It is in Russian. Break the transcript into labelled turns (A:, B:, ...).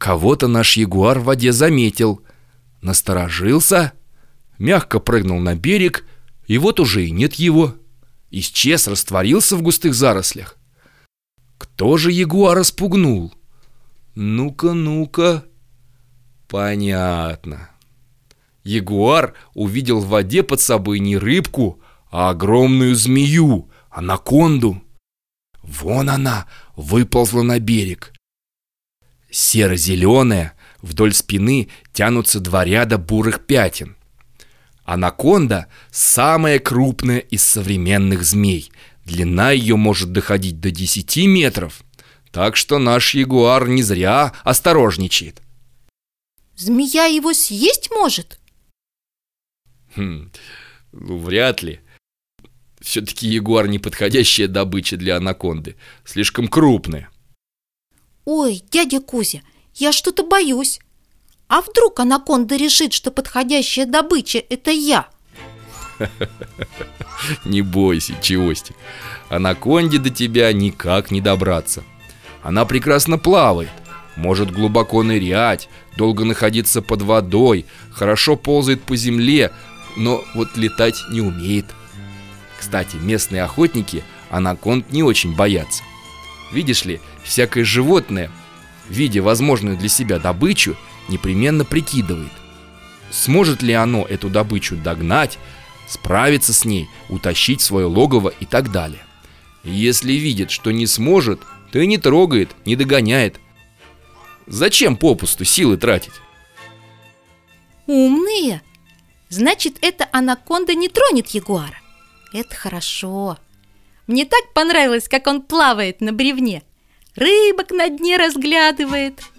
A: Кого-то наш ягуар в воде заметил. Насторожился, мягко прыгнул на берег, и вот уже и нет его. Исчез, растворился в густых зарослях. Кто же ягуара спугнул? Ну-ка, ну-ка. Понятно. Ягуар увидел в воде под собой не рыбку, а огромную змею, анаконду. Вон она выползла на берег. Серо-зеленая, вдоль спины тянутся два ряда бурых пятен. Анаконда – самая крупная из современных змей. Длина ее может доходить до 10 метров. Так что наш ягуар не зря осторожничает.
B: Змея его съесть может?
A: Хм, ну, вряд ли. Все-таки ягуар неподходящая добыча для анаконды. Слишком крупная.
B: Ой, дядя Кузя, я что-то боюсь. А вдруг анаконда решит, что подходящая добыча – это я?
A: Не бойся, Чевостик. Анаконде до тебя никак не добраться. Она прекрасно плавает, может глубоко нырять, долго находиться под водой, хорошо ползает по земле, но вот летать не умеет. Кстати, местные охотники анаконд не очень боятся. Видишь ли, всякое животное, видя возможную для себя добычу, непременно прикидывает, сможет ли оно эту добычу догнать, справиться с ней, утащить свое логово и так далее. Если видит, что не сможет, то и не трогает, не догоняет. Зачем попусту силы тратить?
B: Умные! Значит, эта анаконда не тронет ягуара. Это хорошо. Мне так понравилось, как он плавает на бревне. Рыбок на дне разглядывает.